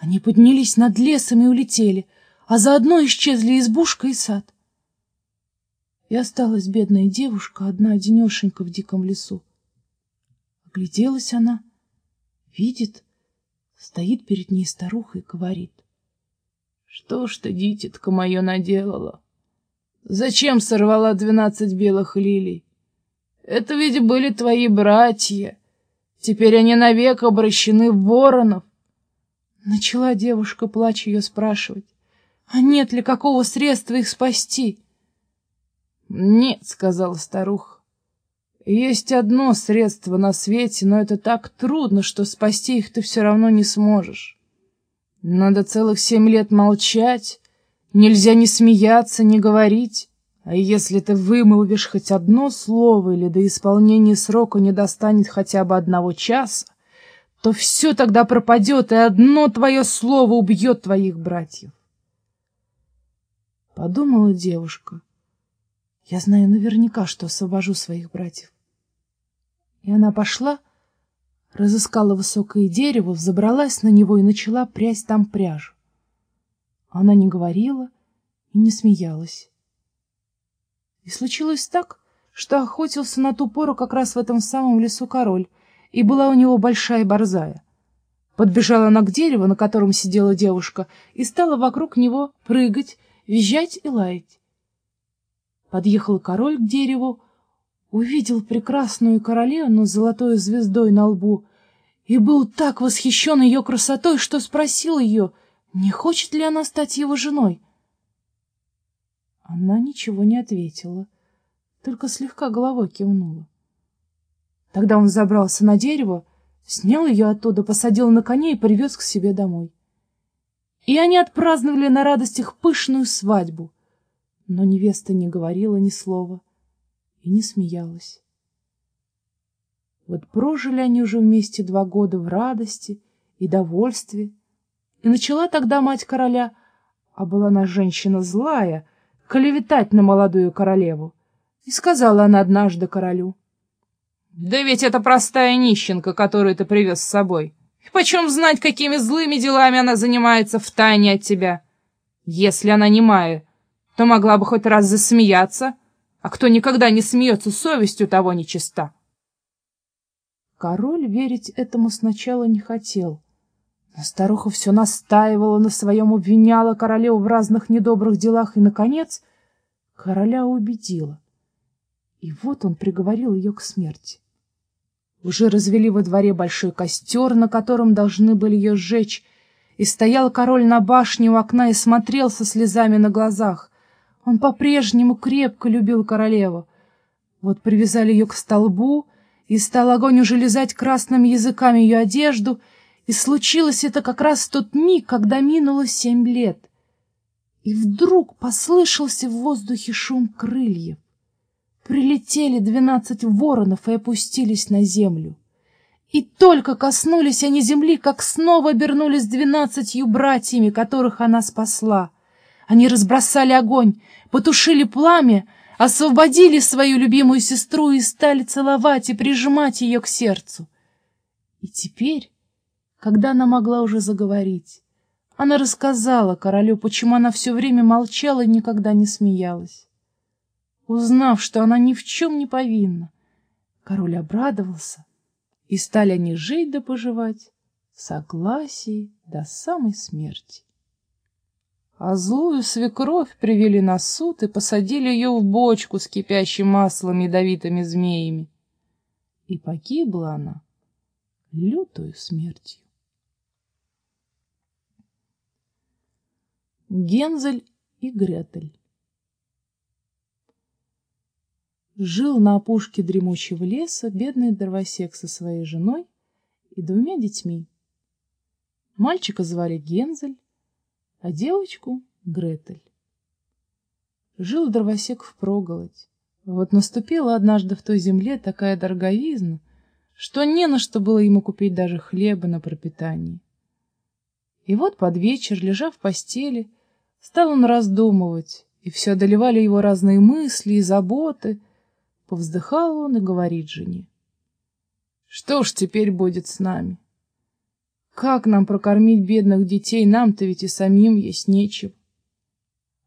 Они поднялись над лесом и улетели, а заодно исчезли избушка и сад. И осталась бедная девушка, одна одинешенька в диком лесу. Огляделась она, видит, стоит перед ней старуха и говорит. Что ж ты, дитятка мое, наделала? Зачем сорвала двенадцать белых лилий? Это ведь были твои братья. Теперь они навек обращены в воронов. Начала девушка, плача ее спрашивать. А нет ли какого средства их спасти? Нет, сказала старуха. Есть одно средство на свете, но это так трудно, что спасти их ты все равно не сможешь. Надо целых семь лет молчать, нельзя ни смеяться, ни говорить. А если ты вымолвишь хоть одно слово или до исполнения срока не достанет хотя бы одного часа, то все тогда пропадет, и одно твое слово убьет твоих братьев. Подумала девушка. Я знаю наверняка, что освобожу своих братьев. И она пошла, разыскала высокое дерево, взобралась на него и начала прясть там пряжу. Она не говорила и не смеялась. И случилось так, что охотился на ту пору как раз в этом самом лесу король, и была у него большая борзая. Подбежала она к дереву, на котором сидела девушка, и стала вокруг него прыгать, визжать и лаять. Подъехал король к дереву, увидел прекрасную королевну с золотой звездой на лбу и был так восхищен ее красотой, что спросил ее, не хочет ли она стать его женой. Она ничего не ответила, только слегка головой кивнула. Тогда он забрался на дерево, снял ее оттуда, посадил на коне и привез к себе домой. И они отпраздновали на радостях пышную свадьбу. Но невеста не говорила ни слова и не смеялась. Вот прожили они уже вместе два года в радости и довольстве. И начала тогда мать короля, а была она женщина злая, клеветать на молодую королеву. И сказала она однажды королю. — Да ведь это простая нищенка, которую ты привез с собой. И почем знать, какими злыми делами она занимается в тайне от тебя? Если она немая, то могла бы хоть раз засмеяться, а кто никогда не смеется совестью, того нечиста. Король верить этому сначала не хотел, но старуха все настаивала на своем, обвиняла королеву в разных недобрых делах, и, наконец, короля убедила. И вот он приговорил ее к смерти. Уже развели во дворе большой костер, на котором должны были ее сжечь, и стоял король на башне у окна и смотрел со слезами на глазах. Он по-прежнему крепко любил королеву. Вот привязали ее к столбу, и стал огонь уже лизать красными языками ее одежду, и случилось это как раз в тот миг, когда минуло семь лет. И вдруг послышался в воздухе шум крыльев. Прилетели двенадцать воронов и опустились на землю. И только коснулись они земли, как снова обернулись двенадцатью братьями, которых она спасла. Они разбросали огонь, потушили пламя, освободили свою любимую сестру и стали целовать и прижимать ее к сердцу. И теперь, когда она могла уже заговорить, она рассказала королю, почему она все время молчала и никогда не смеялась. Узнав, что она ни в чем не повинна, король обрадовался, и стали они жить да поживать в согласии до самой смерти. А злую свекровь привели на суд и посадили ее в бочку с кипящим маслом ядовитыми змеями. И погибла она лютую смертью. Гензель и Гретель Жил на опушке дремучего леса бедный дровосек со своей женой и двумя детьми. Мальчика звали Гензель, а девочку — Гретель. Жил дровосек впроголодь. Вот наступила однажды в той земле такая дороговизна, что не на что было ему купить даже хлеба на пропитание. И вот под вечер, лежа в постели, Стал он раздумывать, и все одолевали его разные мысли и заботы. Повздыхал он и говорит жене. Что ж теперь будет с нами? Как нам прокормить бедных детей? Нам-то ведь и самим есть нечем.